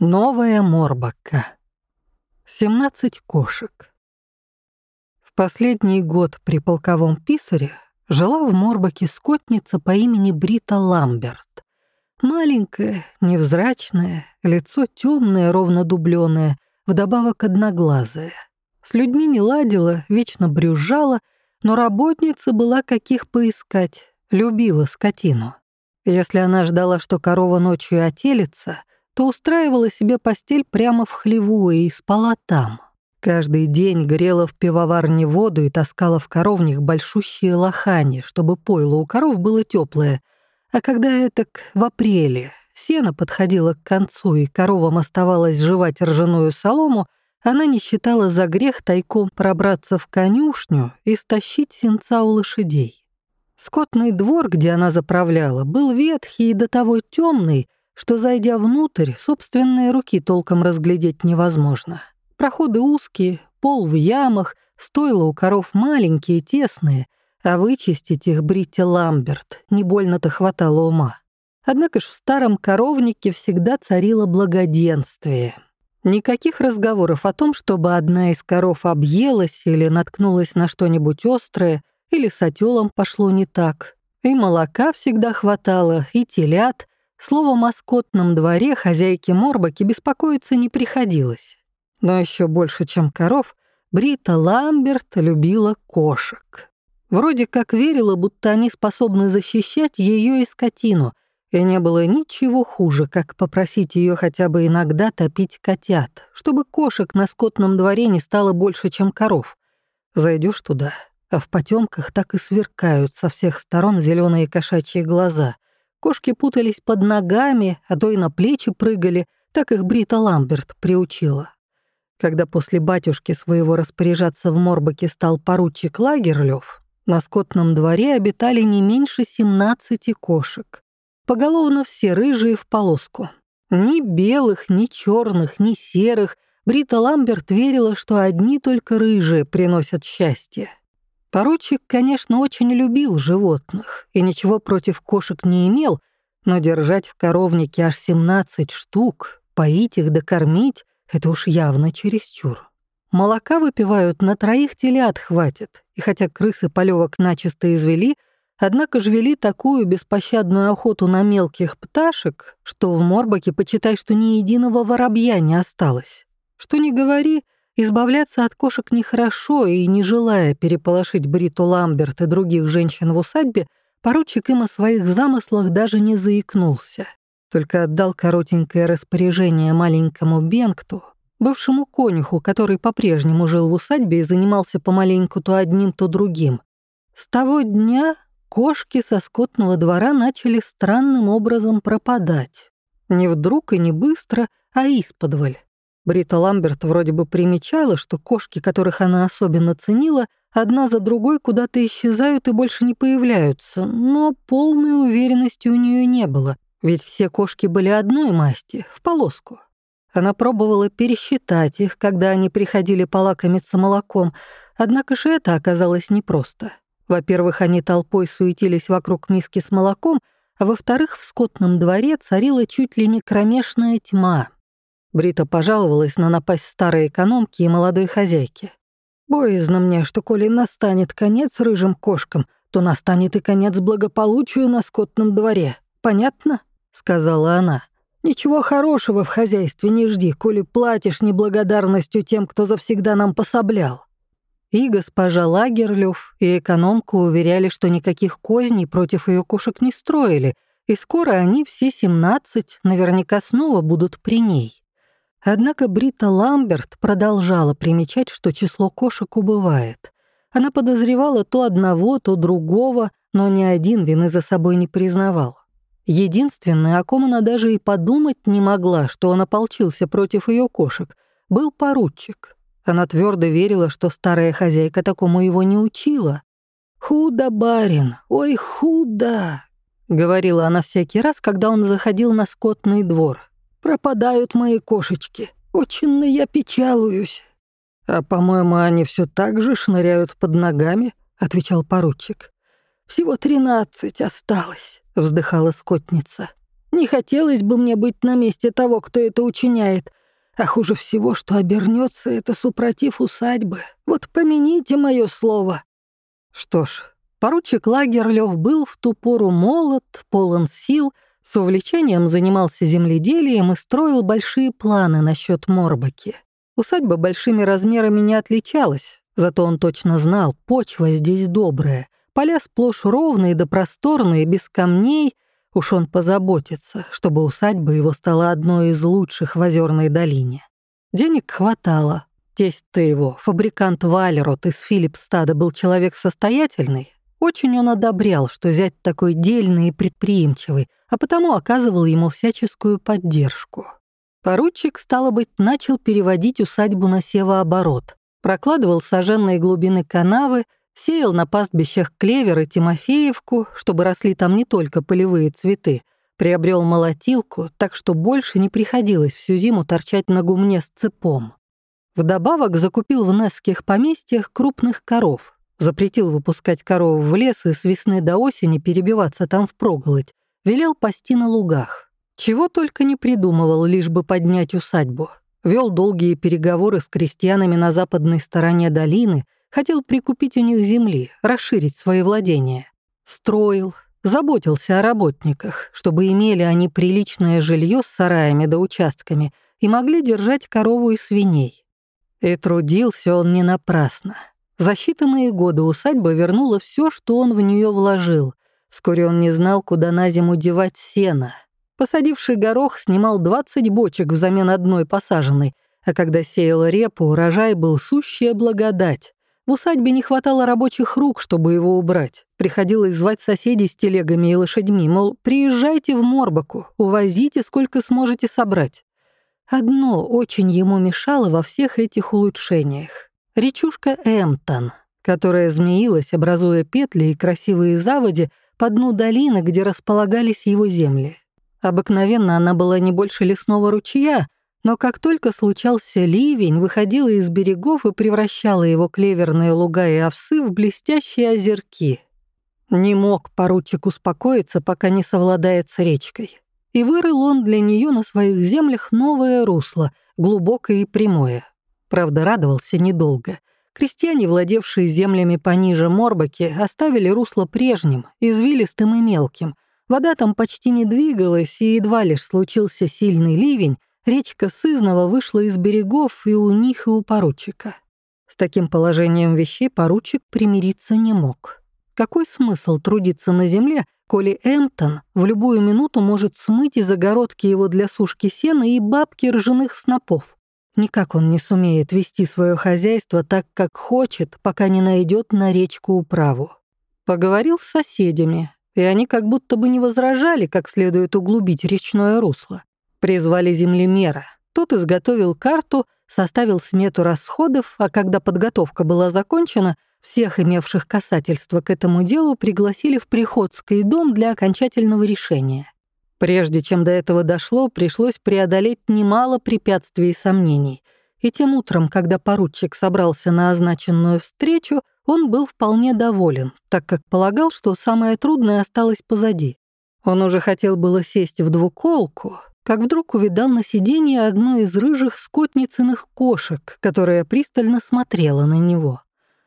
Новая Морбака. 17 кошек. В последний год при полковом писаре жила в Морбаке скотница по имени Брита Ламберт. Маленькая, невзрачная, лицо темное, ровно дубленое, вдобавок одноглазая. С людьми не ладила, вечно брюзжала, но работница была каких поискать, любила скотину. Если она ждала, что корова ночью отелится — то устраивала себе постель прямо в хлеву и спала там. Каждый день грела в пивоварне воду и таскала в коровник большущие лохани, чтобы пойло у коров было теплое. А когда это в апреле сено подходило к концу и коровам оставалось жевать ржаную солому, она не считала за грех тайком пробраться в конюшню и стащить сенца у лошадей. Скотный двор, где она заправляла, был ветхий и до того темный, что, зайдя внутрь, собственные руки толком разглядеть невозможно. Проходы узкие, пол в ямах, стойла у коров маленькие, тесные, а вычистить их Бритти Ламберт не больно-то хватало ума. Однако ж в старом коровнике всегда царило благоденствие. Никаких разговоров о том, чтобы одна из коров объелась или наткнулась на что-нибудь острое, или с отелом пошло не так. И молока всегда хватало, и телят — Словом, о скотном дворе хозяйке Морбаки беспокоиться не приходилось. Но еще больше, чем коров, Брита Ламберт любила кошек. Вроде как верила, будто они способны защищать ее и скотину, и не было ничего хуже, как попросить ее хотя бы иногда топить котят, чтобы кошек на скотном дворе не стало больше, чем коров. Зайдешь туда, а в потемках так и сверкают со всех сторон зеленые кошачьи глаза. Кошки путались под ногами, а то и на плечи прыгали, так их Брита Ламберт приучила. Когда после батюшки своего распоряжаться в Морбаке стал поручик Лагерлёв, на скотном дворе обитали не меньше 17 кошек. Поголовно все рыжие в полоску. Ни белых, ни черных, ни серых. Брита Ламберт верила, что одни только рыжие приносят счастье. Поручик, конечно, очень любил животных и ничего против кошек не имел, но держать в коровнике аж 17 штук, поить их да кормить — это уж явно чересчур. Молока выпивают на троих телят хватит, и хотя крысы полевок начисто извели, однако ж вели такую беспощадную охоту на мелких пташек, что в Морбаке, почитай, что ни единого воробья не осталось. Что не говори, Избавляться от кошек нехорошо, и, не желая переполошить Бриту Ламберт и других женщин в усадьбе, поручик им о своих замыслах даже не заикнулся. Только отдал коротенькое распоряжение маленькому Бенкту, бывшему конюху, который по-прежнему жил в усадьбе и занимался помаленьку то одним, то другим. С того дня кошки со скотного двора начали странным образом пропадать. Не вдруг и не быстро, а исподволь. Брита Ламберт вроде бы примечала, что кошки, которых она особенно ценила, одна за другой куда-то исчезают и больше не появляются, но полной уверенности у нее не было, ведь все кошки были одной масти, в полоску. Она пробовала пересчитать их, когда они приходили полакомиться молоком, однако же это оказалось непросто. Во-первых, они толпой суетились вокруг миски с молоком, а во-вторых, в скотном дворе царила чуть ли не кромешная тьма, Брита пожаловалась на напасть старой экономки и молодой хозяйки. «Боязно мне, что коли настанет конец рыжим кошкам, то настанет и конец благополучию на скотном дворе. Понятно?» — сказала она. «Ничего хорошего в хозяйстве не жди, коли платишь неблагодарностью тем, кто завсегда нам пособлял». И госпожа Лагерлёв, и экономка уверяли, что никаких козней против ее кошек не строили, и скоро они все семнадцать наверняка снова будут при ней. Однако Брита Ламберт продолжала примечать, что число кошек убывает. Она подозревала то одного, то другого, но ни один вины за собой не признавал. Единственное, о ком она даже и подумать не могла, что он ополчился против ее кошек, был поручик. Она твердо верила, что старая хозяйка такому его не учила. «Худо, барин, ой, худо!» — говорила она всякий раз, когда он заходил на скотный двор. Пропадают мои кошечки. Очень я печалуюсь». «А, по-моему, они все так же шныряют под ногами», — отвечал поручик. «Всего тринадцать осталось», — вздыхала скотница. Не хотелось бы мне быть на месте того, кто это учиняет. А хуже всего, что обернется это супротив усадьбы. Вот помяните мое слово». Что ж, поручик Лагерлёв был в ту пору молод, полон сил, с увлечением занимался земледелием и строил большие планы насчет Морбаки. Усадьба большими размерами не отличалась, зато он точно знал, почва здесь добрая, поля сплошь ровные да просторные, без камней, уж он позаботится, чтобы усадьба его стала одной из лучших в Озерной долине. Денег хватало. Тесть-то его, фабрикант Валерот из Филипстада, был человек состоятельный. Очень он одобрял, что зять такой дельный и предприимчивый, а потому оказывал ему всяческую поддержку. Поручик, стало быть, начал переводить усадьбу на севооборот, прокладывал сожженные глубины канавы, сеял на пастбищах клевер и тимофеевку, чтобы росли там не только полевые цветы, приобрел молотилку, так что больше не приходилось всю зиму торчать на гумне с цепом. Вдобавок закупил в Несских поместьях крупных коров, запретил выпускать коров в лес и с весны до осени перебиваться там впроголодь, велел пасти на лугах. Чего только не придумывал, лишь бы поднять усадьбу. Вел долгие переговоры с крестьянами на западной стороне долины, хотел прикупить у них земли, расширить свои владения. Строил, заботился о работниках, чтобы имели они приличное жилье с сараями да участками и могли держать корову и свиней. И трудился он не напрасно. За считанные годы усадьба вернула все, что он в нее вложил. Вскоре он не знал, куда на зиму девать сено, Посадивший горох снимал 20 бочек взамен одной посаженной, а когда сеял репу, урожай был сущая благодать. В усадьбе не хватало рабочих рук, чтобы его убрать. Приходилось звать соседей с телегами и лошадьми, мол, приезжайте в Морбаку, увозите, сколько сможете собрать. Одно очень ему мешало во всех этих улучшениях. Речушка Эмтон, которая змеилась, образуя петли и красивые заводи по дну долины, где располагались его земли. Обыкновенно она была не больше лесного ручья, но как только случался ливень, выходила из берегов и превращала его клеверные луга и овсы в блестящие озерки. Не мог поручик успокоиться, пока не совладает с речкой. И вырыл он для нее на своих землях новое русло, глубокое и прямое. Правда, радовался недолго. Крестьяне, владевшие землями пониже Морбаки, оставили русло прежним, извилистым и мелким, Вода там почти не двигалась, и едва лишь случился сильный ливень, речка Сызнова вышла из берегов и у них, и у поручика. С таким положением вещей поручик примириться не мог. Какой смысл трудиться на земле, коли Эмптон в любую минуту может смыть из огородки его для сушки сена и бабки ржаных снопов? Никак он не сумеет вести свое хозяйство так, как хочет, пока не найдет на речку управу. Поговорил с соседями, и они как будто бы не возражали, как следует углубить речное русло. Призвали землемера. Тот изготовил карту, составил смету расходов, а когда подготовка была закончена, всех имевших касательство к этому делу пригласили в Приходский дом для окончательного решения. Прежде чем до этого дошло, пришлось преодолеть немало препятствий и сомнений. И тем утром, когда поручик собрался на означенную встречу, он был вполне доволен, так как полагал, что самое трудное осталось позади. Он уже хотел было сесть в двуколку, как вдруг увидал на сиденье одну из рыжих скотницыных кошек, которая пристально смотрела на него.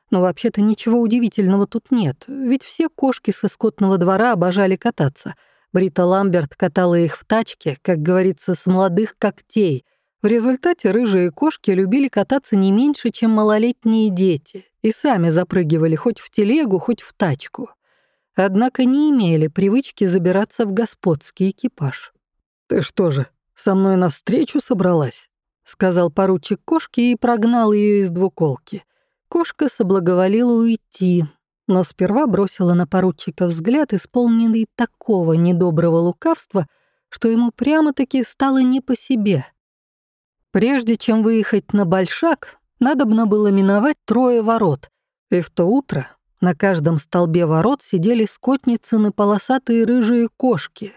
Но вообще-то ничего удивительного тут нет, ведь все кошки со скотного двора обожали кататься. Брита Ламберт катала их в тачке, как говорится, с молодых когтей. В результате рыжие кошки любили кататься не меньше, чем малолетние дети, и сами запрыгивали хоть в телегу, хоть в тачку. Однако не имели привычки забираться в господский экипаж. «Ты что же, со мной навстречу собралась?» — сказал поручик кошки и прогнал ее из двуколки. Кошка соблаговолила уйти, но сперва бросила на поручика взгляд, исполненный такого недоброго лукавства, что ему прямо-таки стало не по себе. Прежде чем выехать на Большак, надобно было миновать трое ворот, и в то утро на каждом столбе ворот сидели скотницыны полосатые рыжие кошки.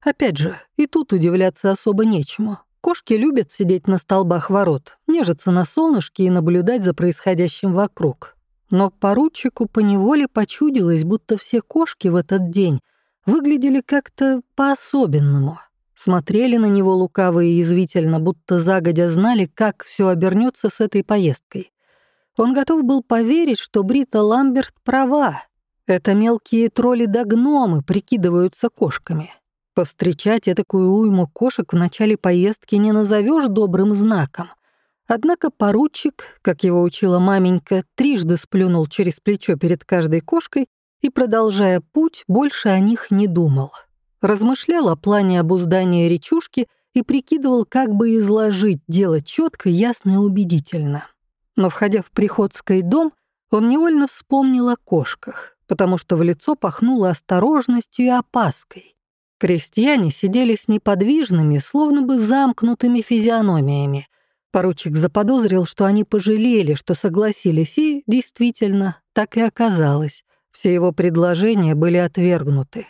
Опять же, и тут удивляться особо нечему. Кошки любят сидеть на столбах ворот, нежиться на солнышке и наблюдать за происходящим вокруг. Но поручику поневоле почудилось, будто все кошки в этот день выглядели как-то по-особенному. смотрели на него лукаво и язвительно, будто загодя знали, как все обернется с этой поездкой. Он готов был поверить, что Брита Ламберт права. Это мелкие тролли да гномы прикидываются кошками. Повстречать такую уйму кошек в начале поездки не назовешь добрым знаком. Однако поручик, как его учила маменька, трижды сплюнул через плечо перед каждой кошкой и, продолжая путь, больше о них не думал. Размышлял о плане обуздания речушки и прикидывал, как бы изложить дело четко, ясно и убедительно но, входя в приходский дом, он невольно вспомнил о кошках, потому что в лицо пахнуло осторожностью и опаской. Крестьяне сидели с неподвижными, словно бы замкнутыми физиономиями. Поручик заподозрил, что они пожалели, что согласились, и, действительно, так и оказалось. Все его предложения были отвергнуты.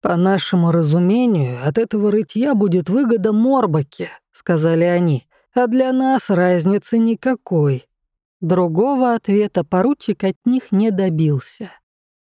«По нашему разумению, от этого рытья будет выгода Морбаке», — сказали они, «а для нас разницы никакой. Другого ответа поручик от них не добился.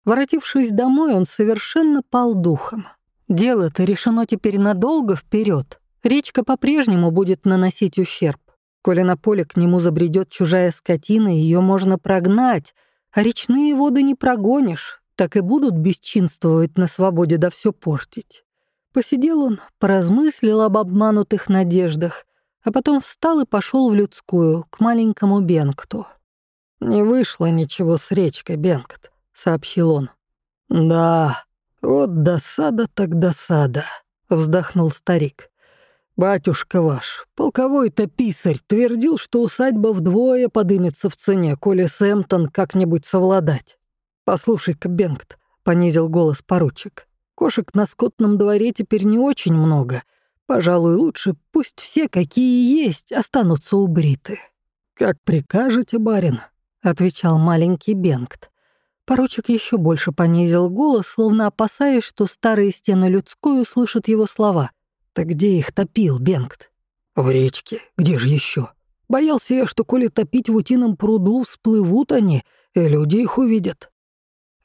Воротившись домой, он совершенно пал духом. Дело-то решено теперь надолго вперед. Речка по-прежнему будет наносить ущерб. Коли на поле к нему забредет чужая скотина, ее можно прогнать, а речные воды не прогонишь, так и будут бесчинствовать на свободе да все портить. Посидел он, поразмыслил об обманутых надеждах, а потом встал и пошел в людскую, к маленькому Бенкту. «Не вышло ничего с речкой, Бенгт», — сообщил он. «Да, вот досада так досада», — вздохнул старик. «Батюшка ваш, полковой-то писарь, твердил, что усадьба вдвое подымется в цене, коли Сэмптон как-нибудь совладать. Послушай-ка, Бенгт», — понизил голос поручик, — «кошек на скотном дворе теперь не очень много, Пожалуй, лучше пусть все, какие есть, останутся убриты. «Как прикажете, барин», — отвечал маленький Бенгт. Поручик еще больше понизил голос, словно опасаясь, что старые стены людской услышат его слова. «Так где их топил, Бенгт?» «В речке. Где же еще? Боялся я, что коли топить в утином пруду, всплывут они, и люди их увидят».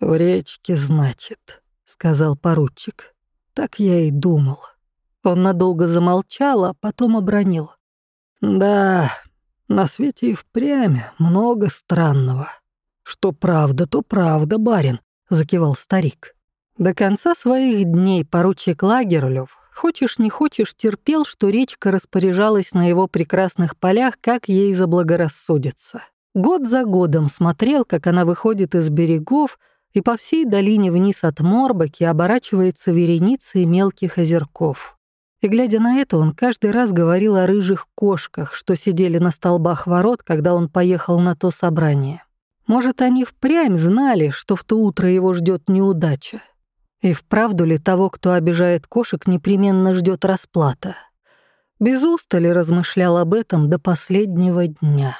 «В речке, значит», — сказал поручик. «Так я и думал». Он надолго замолчал, а потом обронил. «Да, на свете и впрямь много странного. Что правда, то правда, барин», — закивал старик. До конца своих дней поручик Лагерлёв, хочешь не хочешь, терпел, что речка распоряжалась на его прекрасных полях, как ей заблагорассудится. Год за годом смотрел, как она выходит из берегов и по всей долине вниз от Морбаки оборачивается вереницей мелких озерков. И, глядя на это, он каждый раз говорил о рыжих кошках, что сидели на столбах ворот, когда он поехал на то собрание. Может, они впрямь знали, что в то утро его ждет неудача. И вправду ли того, кто обижает кошек, непременно ждет расплата? Без устали размышлял об этом до последнего дня.